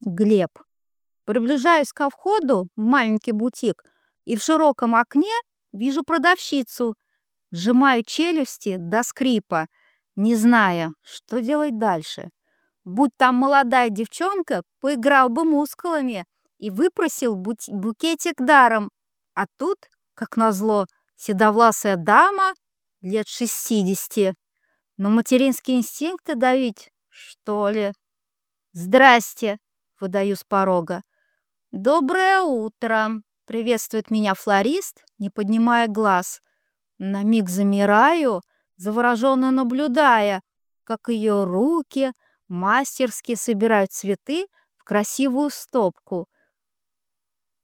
Глеб. Приближаюсь ко входу в маленький бутик и в широком окне вижу продавщицу. Сжимаю челюсти до скрипа, не зная, что делать дальше. Будь там молодая девчонка, поиграл бы мускулами и выпросил букетик даром. А тут, как назло, седовласая дама лет шестидесяти. Но материнские инстинкты давить, что ли? «Здрасте!» — выдаю с порога. «Доброе утро!» — приветствует меня флорист, не поднимая глаз. На миг замираю, завороженно наблюдая, как ее руки мастерски собирают цветы в красивую стопку.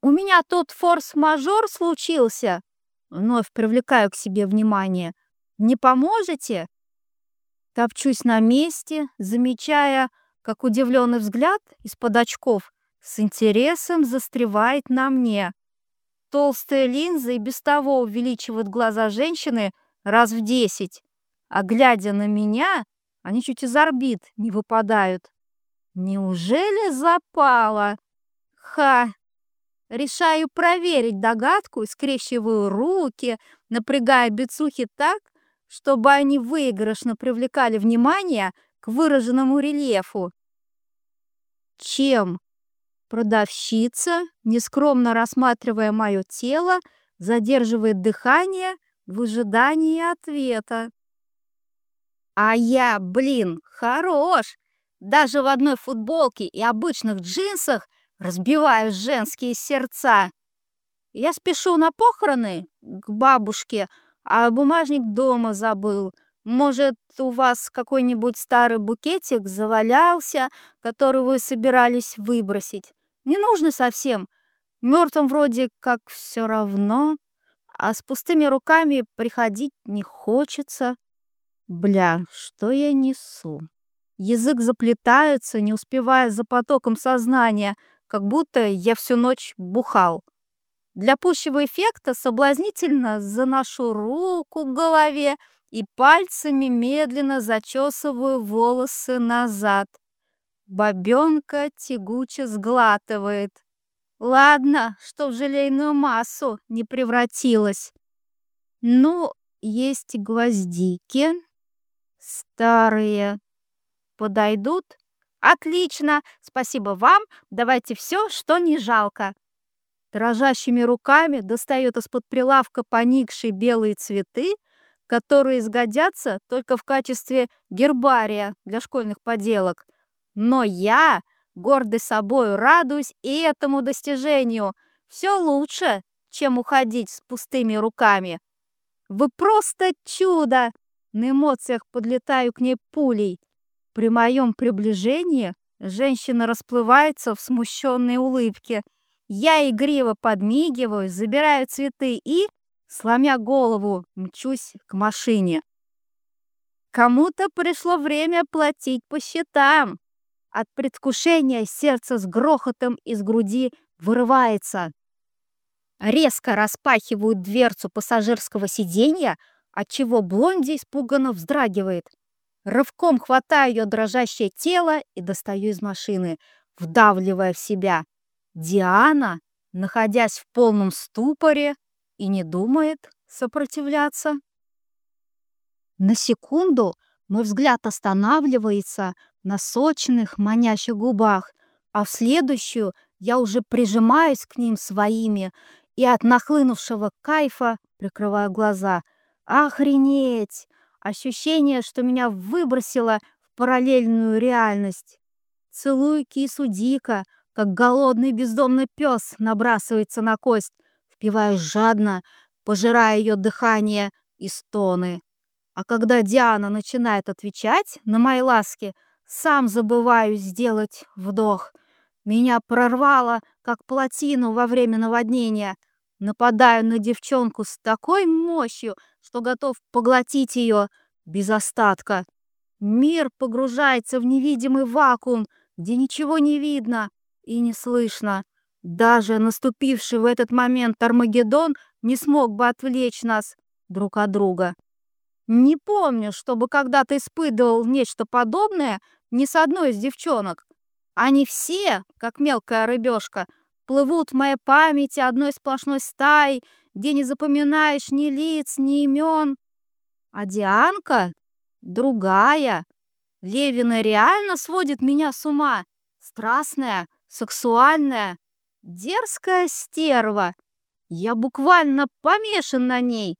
«У меня тут форс-мажор случился!» Вновь привлекаю к себе внимание. «Не поможете?» Топчусь на месте, замечая, как удивленный взгляд из-под очков с интересом застревает на мне. Толстая линза и без того увеличивает глаза женщины раз в десять, а глядя на меня, они чуть из орбит не выпадают. Неужели запала? Ха! Решаю проверить догадку и скрещиваю руки, напрягая бицухи так, чтобы они выигрышно привлекали внимание к выраженному рельефу. Чем? Продавщица, нескромно рассматривая мое тело, задерживает дыхание в ожидании ответа. А я, блин, хорош! Даже в одной футболке и обычных джинсах разбиваю женские сердца. Я спешу на похороны к бабушке, а бумажник дома забыл – может, у вас какой-нибудь старый букетик завалялся, который вы собирались выбросить? Не нужно совсем. Мертвым вроде как все равно, а с пустыми руками приходить не хочется. Бля, что я несу? Язык заплетается, не успевая за потоком сознания, как будто я всю ночь бухал. Для пущего эффекта соблазнительно заношу руку к голове, и пальцами медленно зачесываю волосы назад. Бабенка тягуче сглатывает. Ладно, что в желейную массу не превратилась. Ну, есть гвоздики. Старые. Подойдут? Отлично, спасибо вам. Давайте все, что не жалко. Дрожащими руками достает из-под прилавка поникшие белые цветы, которые сгодятся только в качестве гербария для школьных поделок. Но я, гордый собой, радуюсь и этому достижению. Все лучше, чем уходить с пустыми руками. Вы просто чудо! На эмоциях подлетаю к ней пулей. При моем приближении женщина расплывается в смущенной улыбке. Я игриво подмигиваю, забираю цветы и Сломя голову, мчусь к машине. Кому-то пришло время платить по счетам. От предвкушения сердце с грохотом из груди вырывается. Резко распахивают дверцу пассажирского сиденья, отчего Блонди испуганно вздрагивает. Рывком хватаю ее дрожащее тело и достаю из машины, вдавливая в себя. Диана, находясь в полном ступоре, и не думает сопротивляться. На секунду мой взгляд останавливается на сочных, манящих губах, а в следующую я уже прижимаюсь к ним своими и от нахлынувшего кайфа прикрываю глаза. Охренеть! Ощущение, что меня выбросило в параллельную реальность. Целую кису дико, как голодный бездомный пес набрасывается на кость, впиваюсь жадно, пожирая ее дыхание и стоны. А когда Диана начинает отвечать на мои ласки, сам забываю сделать вдох. Меня прорвало, как плотину во время наводнения. Нападаю на девчонку с такой мощью, что готов поглотить ее без остатка. Мир погружается в невидимый вакуум, где ничего не видно и не слышно. Даже наступивший в этот момент Армагеддон не смог бы отвлечь нас друг от друга. Не помню, чтобы когда-то испытывал нечто подобное ни с одной из девчонок. Они все, как мелкая рыбешка, плывут в моей памяти одной сплошной стаей, где не запоминаешь ни лиц, ни имен. А Дианка другая. Левина реально сводит меня с ума. Страстная, сексуальная, дерзкая стерва. Я буквально помешан на ней.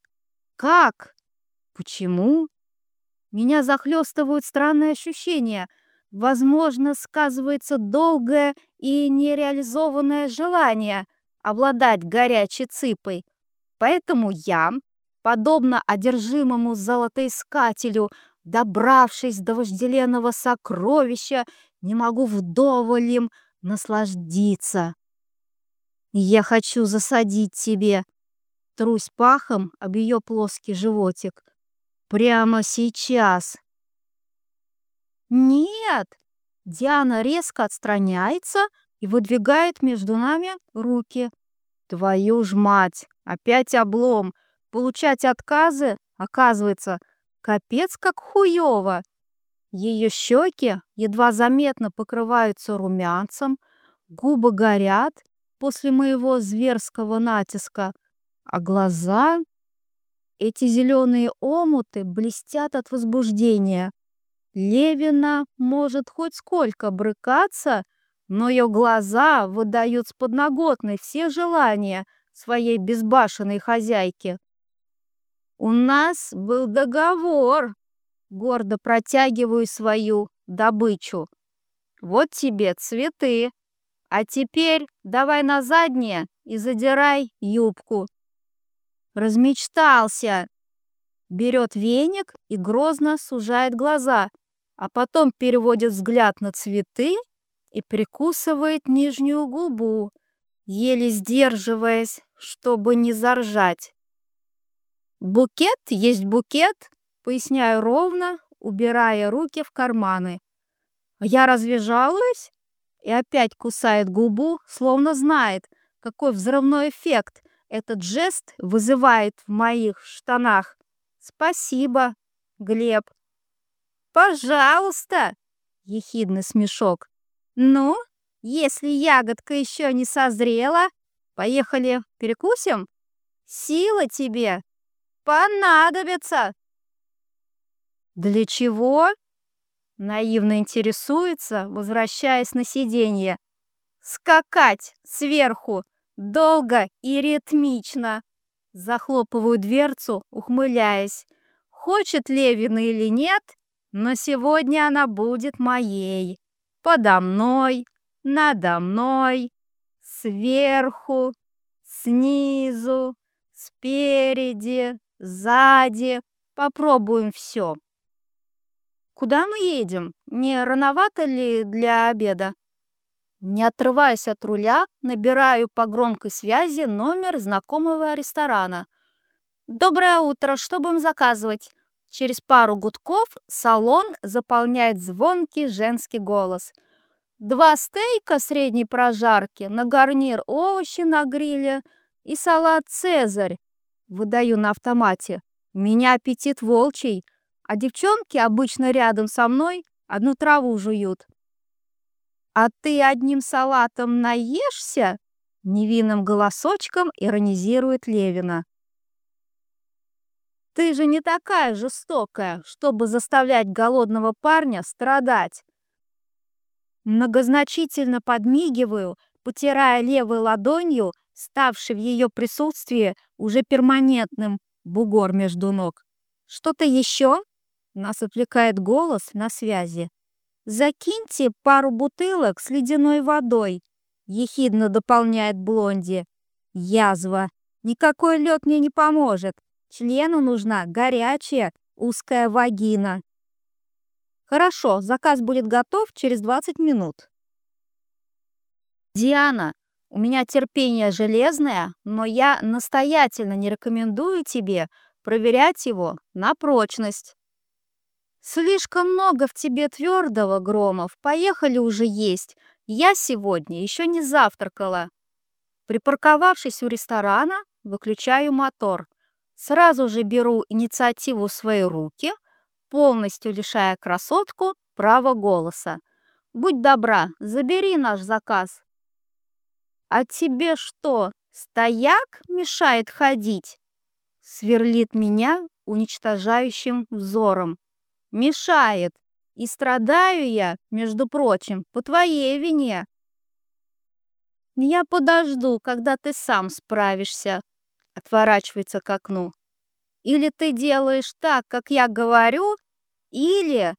Как? Почему? Меня захлестывают странные ощущения. Возможно, сказывается долгое и нереализованное желание обладать горячей цыпой. Поэтому я, подобно одержимому золотоискателю, добравшись до вожделенного сокровища, не могу вдоволь им наслаждиться. Я хочу засадить тебе, трусь пахом об ее плоский животик. Прямо сейчас. Нет! Диана резко отстраняется и выдвигает между нами руки. Твою ж мать! Опять облом! Получать отказы, оказывается, капец как хуёво. Ее щеки едва заметно покрываются румянцем, губы горят после моего зверского натиска, а глаза... Эти зеленые омуты блестят от возбуждения. Левина может хоть сколько брыкаться, но ее глаза выдают с подноготной все желания своей безбашенной хозяйки. «У нас был договор», — гордо протягиваю свою добычу. «Вот тебе цветы, а теперь давай на заднее и задирай юбку». Размечтался. Берет веник и грозно сужает глаза, а потом переводит взгляд на цветы и прикусывает нижнюю губу, еле сдерживаясь, чтобы не заржать. «Букет есть букет», — поясняю ровно, убирая руки в карманы. «Я разве жалуюсь?» И опять кусает губу, словно знает, какой взрывной эффект этот жест вызывает в моих штанах. «Спасибо, Глеб». «Пожалуйста!» — ехидный смешок. «Ну, если ягодка еще не созрела, поехали перекусим? Сила тебе понадобится!» «Для чего?» — наивно интересуется, возвращаясь на сиденье. «Скакать сверху, долго и ритмично!» Захлопываю дверцу, ухмыляясь. Хочет Левина или нет, но сегодня она будет моей. Подо мной, надо мной, сверху, снизу, спереди, сзади. Попробуем все. Куда мы едем? Не рановато ли для обеда? Не отрываясь от руля, набираю по громкой связи номер знакомого ресторана. «Доброе утро, что будем заказывать?» Через пару гудков салон заполняет звонкий женский голос. Два стейка средней прожарки, на гарнир овощи на гриле и салат «Цезарь». Выдаю на автомате. Меня аппетит волчий, а девчонки обычно рядом со мной одну траву жуют. «А ты одним салатом наешься?» Невинным голосочком иронизирует Левина. «Ты же не такая жестокая, чтобы заставлять голодного парня страдать!» Многозначительно подмигиваю, потирая левой ладонью, ставший в ее присутствии уже перманентным бугор между ног. «Что-то еще?» — нас отвлекает голос на связи. «Закиньте пару бутылок с ледяной водой», — ехидно дополняет Блонди. «Язва. Никакой лед мне не поможет. Члену нужна горячая узкая вагина». «Хорошо, заказ будет готов через 20 минут». «Диана, у меня терпение железное, но я настоятельно не рекомендую тебе проверять его на прочность». «Слишком много в тебе твердого, Громов. Поехали уже есть. Я сегодня еще не завтракала». Припарковавшись у ресторана, выключаю мотор. Сразу же беру инициативу в свои руки, полностью лишая красотку права голоса. Будь добра, забери наш заказ. А тебе что, стояк мешает ходить? Сверлит меня уничтожающим взором. Мешает. И страдаю я, между прочим, по твоей вине. Я подожду, когда ты сам справишься. Отворачивается к окну. Или ты делаешь так, как я говорю, или...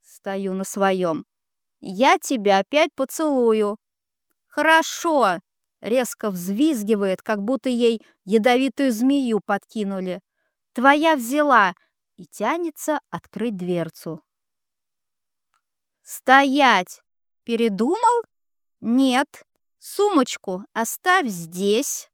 Стою на своем. Я тебя опять поцелую. Хорошо. Резко взвизгивает, как будто ей ядовитую змею подкинули. Твоя взяла и тянется открыть дверцу. «Стоять! Передумал? Нет, сумочку оставь здесь».